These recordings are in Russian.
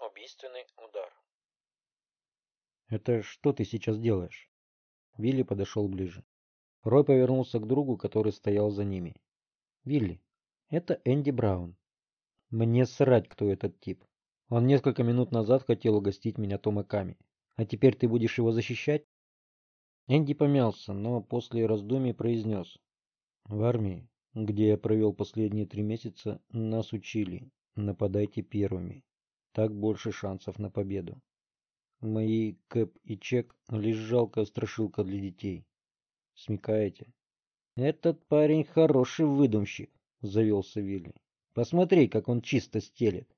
Убийственный удар. «Это что ты сейчас делаешь?» Вилли подошел ближе. Рой повернулся к другу, который стоял за ними. «Вилли, это Энди Браун. Мне срать, кто этот тип. Он несколько минут назад хотел угостить меня томаками. А теперь ты будешь его защищать?» Энди помялся, но после раздумий произнес. «В армии, где я провел последние три месяца, нас учили. Нападайте первыми. Так больше шансов на победу. Мои Кэп и Чек — лишь жалкая страшилка для детей. Смекаете? Этот парень хороший выдумщик, завелся Вилли. Посмотри, как он чисто стелет.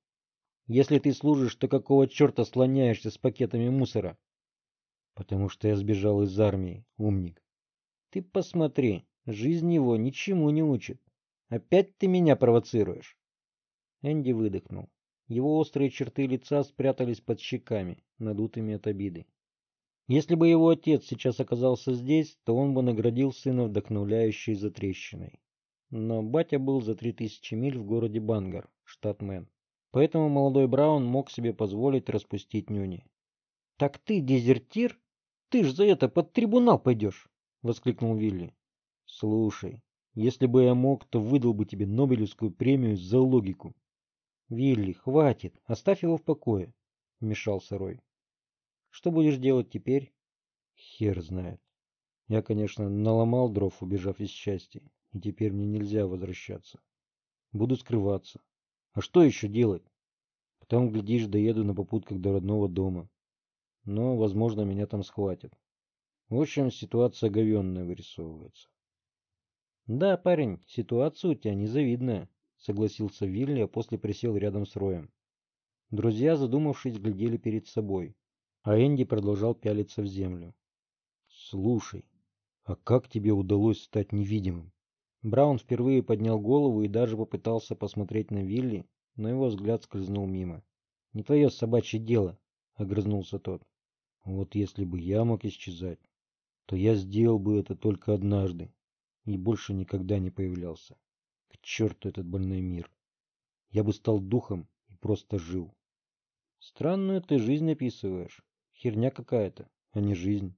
Если ты служишь, то какого черта слоняешься с пакетами мусора? Потому что я сбежал из армии, умник. Ты посмотри, жизнь его ничему не учит. Опять ты меня провоцируешь. Энди выдохнул. Его острые черты лица спрятались под щеками, надутыми от обиды. Если бы его отец сейчас оказался здесь, то он бы наградил сына вдохновляющей затрещиной. Но батя был за три тысячи миль в городе Бангар, штат Мэн. Поэтому молодой Браун мог себе позволить распустить нюни. «Так ты дезертир? Ты ж за это под трибунал пойдешь!» — воскликнул Вилли. «Слушай, если бы я мог, то выдал бы тебе Нобелевскую премию за логику. «Вилли, хватит, оставь его в покое», — вмешался Рой. «Что будешь делать теперь?» «Хер знает. Я, конечно, наломал дров, убежав из счастья, и теперь мне нельзя возвращаться. Буду скрываться. А что еще делать? Потом, глядишь, доеду на попутках до родного дома. Но, возможно, меня там схватят. В общем, ситуация говенная вырисовывается. Да, парень, ситуация у тебя незавидная согласился Вилли, а после присел рядом с Роем. Друзья, задумавшись, глядели перед собой, а Энди продолжал пялиться в землю. «Слушай, а как тебе удалось стать невидимым?» Браун впервые поднял голову и даже попытался посмотреть на Вилли, но его взгляд скользнул мимо. «Не твое собачье дело», — огрызнулся тот. «Вот если бы я мог исчезать, то я сделал бы это только однажды и больше никогда не появлялся. К черту этот больной мир. Я бы стал духом и просто жил. Странную ты жизнь описываешь. Херня какая-то, а не жизнь,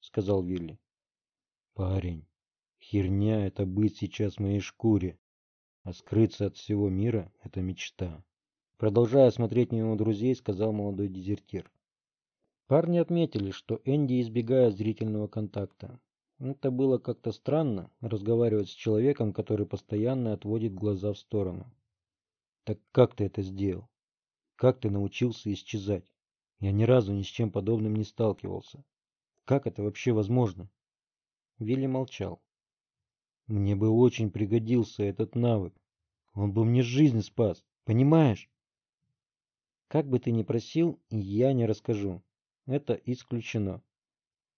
сказал Вилли. Парень, херня — это быть сейчас в моей шкуре, а скрыться от всего мира — это мечта. Продолжая смотреть мимо друзей, сказал молодой дезертир. Парни отметили, что Энди избегает зрительного контакта. Это было как-то странно, разговаривать с человеком, который постоянно отводит глаза в сторону. Так как ты это сделал? Как ты научился исчезать? Я ни разу ни с чем подобным не сталкивался. Как это вообще возможно? Вилли молчал. Мне бы очень пригодился этот навык. Он бы мне жизнь спас, понимаешь? Как бы ты ни просил, я не расскажу. Это исключено.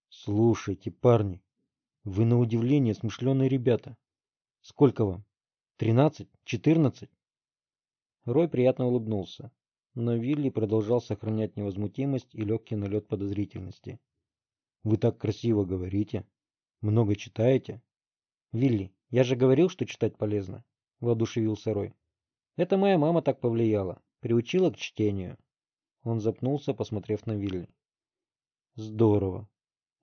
Слушайте, парни, вы на удивление смышленые ребята. Сколько вам? Тринадцать? Четырнадцать? Рой приятно улыбнулся, но Вилли продолжал сохранять невозмутимость и легкий налет подозрительности. Вы так красиво говорите. Много читаете? Вилли, я же говорил, что читать полезно, воодушевился Рой. Это моя мама так повлияла, приучила к чтению. Он запнулся, посмотрев на Вилли. Здорово.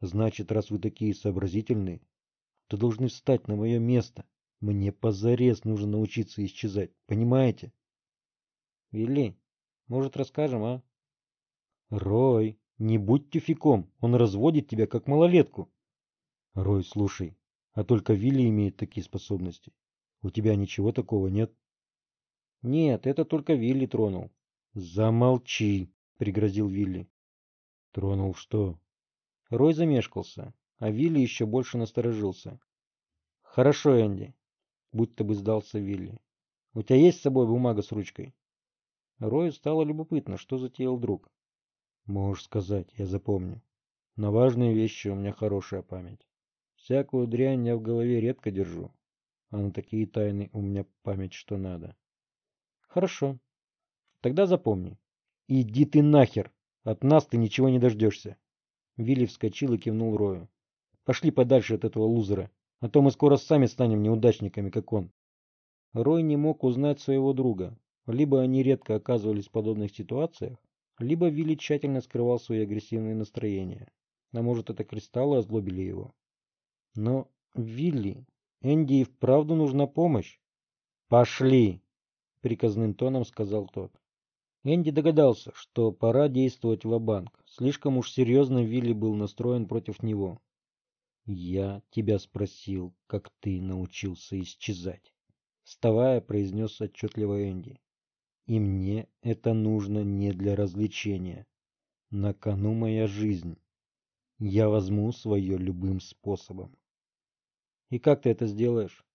Значит, раз вы такие сообразительные, то должны встать на мое место. Мне позарез нужно научиться исчезать, понимаете? Вилли, может, расскажем, а? Рой, не будь тюфяком, он разводит тебя как малолетку. Рой, слушай, а только Вилли имеет такие способности. У тебя ничего такого нет? Нет, это только Вилли тронул. Замолчи, пригрозил Вилли. Тронул что? Рой замешкался, а Вилли еще больше насторожился. «Хорошо, Энди», — будто бы сдался Вилли. «У тебя есть с собой бумага с ручкой?» Рою стало любопытно, что затеял друг. «Можешь сказать, я запомню. На важные вещи у меня хорошая память. Всякую дрянь я в голове редко держу, а на такие тайны у меня память что надо». «Хорошо. Тогда запомни. Иди ты нахер! От нас ты ничего не дождешься!» Вилли вскочил и кивнул Рою. «Пошли подальше от этого лузера, а то мы скоро сами станем неудачниками, как он». Рой не мог узнать своего друга. Либо они редко оказывались в подобных ситуациях, либо Вилли тщательно скрывал свои агрессивные настроения. А может, это кристаллы озлобили его? Но, Вилли, Энди и вправду нужна помощь. «Пошли!» — приказным тоном сказал тот. Энди догадался, что пора действовать в банк Слишком уж серьезно Вилли был настроен против него. «Я тебя спросил, как ты научился исчезать», — вставая, произнес отчетливо Энди. «И мне это нужно не для развлечения. На кону моя жизнь. Я возьму свое любым способом». «И как ты это сделаешь?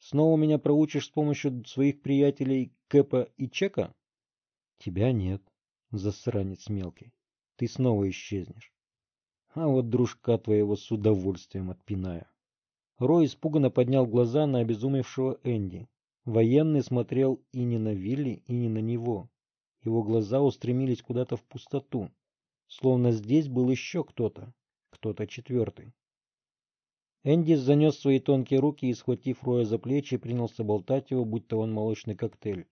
Снова меня проучишь с помощью своих приятелей Кэпа и Чека?» «Тебя нет, засранец мелкий. Ты снова исчезнешь а вот дружка твоего с удовольствием отпинаю. Рой испуганно поднял глаза на обезумевшего Энди. Военный смотрел и не на Вилли, и не на него. Его глаза устремились куда-то в пустоту, словно здесь был еще кто-то, кто-то четвертый. Энди занес свои тонкие руки и, схватив Роя за плечи, принялся болтать его, будто он молочный коктейль.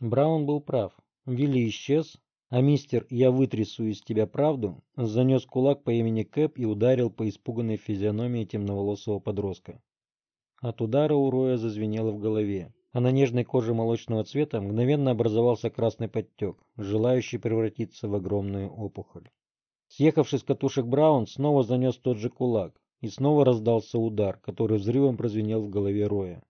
Браун был прав. Вилли исчез, а мистер «Я вытрясу из тебя правду» занес кулак по имени Кэп и ударил по испуганной физиономии темноволосого подростка. От удара у Роя зазвенело в голове, а на нежной коже молочного цвета мгновенно образовался красный подтек, желающий превратиться в огромную опухоль. Съехавший с катушек Браун снова занес тот же кулак, и снова раздался удар, который взрывом прозвенел в голове Роя.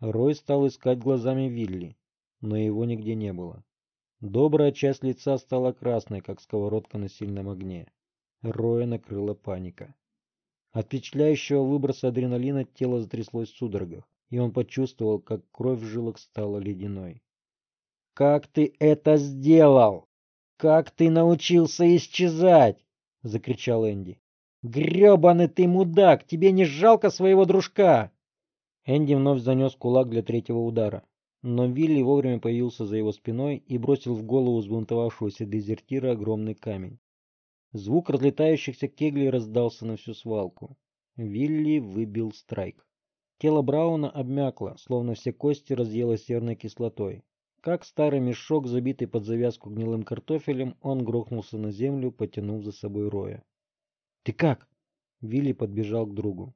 Рой стал искать глазами Вилли, но его нигде не было. Добрая часть лица стала красной, как сковородка на сильном огне. Роя накрыла паника. От впечатляющего выброса адреналина тело затряслось в судорогах, и он почувствовал, как кровь в жилах стала ледяной. «Как ты это сделал? Как ты научился исчезать?» — закричал Энди. «Гребаный ты мудак! Тебе не жалко своего дружка?» Энди вновь занес кулак для третьего удара но Вилли вовремя появился за его спиной и бросил в голову взбунтовавшегося дезертира огромный камень. Звук разлетающихся кеглей раздался на всю свалку. Вилли выбил страйк. Тело Брауна обмякло, словно все кости разъело серной кислотой. Как старый мешок, забитый под завязку гнилым картофелем, он грохнулся на землю, потянув за собой Роя. «Ты как?» Вилли подбежал к другу.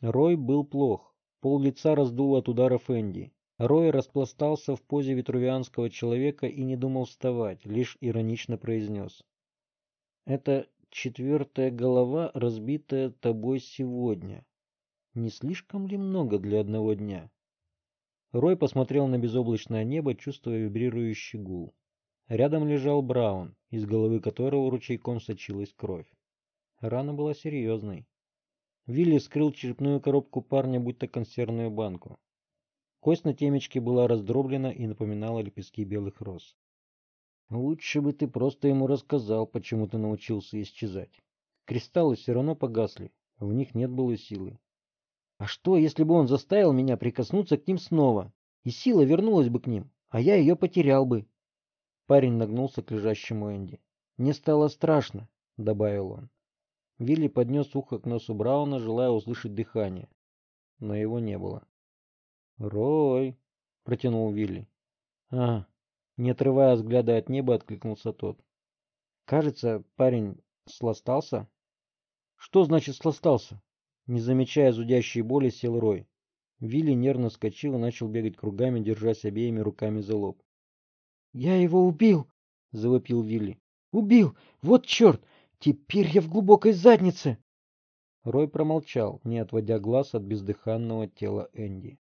Рой был плох. Пол лица раздуло от ударов Энди. Рой распластался в позе витрувианского человека и не думал вставать, лишь иронично произнес. «Это четвертая голова, разбитая тобой сегодня. Не слишком ли много для одного дня?» Рой посмотрел на безоблачное небо, чувствуя вибрирующий гул. Рядом лежал Браун, из головы которого ручейком сочилась кровь. Рана была серьезной. Вилли скрыл черепную коробку парня, будто консервную банку. Кость на темечке была раздроблена и напоминала лепестки белых роз. Лучше бы ты просто ему рассказал, почему ты научился исчезать. Кристаллы все равно погасли, в них нет было силы. А что, если бы он заставил меня прикоснуться к ним снова, и сила вернулась бы к ним, а я ее потерял бы? Парень нагнулся к лежащему Энди. «Мне стало страшно», — добавил он. Вилли поднес ухо к носу Брауна, желая услышать дыхание, но его не было. «Рой!» — протянул Вилли. «А!» — не отрывая взгляда от неба, откликнулся тот. «Кажется, парень сластался?» «Что значит сластался?» Не замечая зудящей боли, сел Рой. Вилли нервно вскочил и начал бегать кругами, держась обеими руками за лоб. «Я его убил!» — завопил Вилли. «Убил! Вот черт! Теперь я в глубокой заднице!» Рой промолчал, не отводя глаз от бездыханного тела Энди.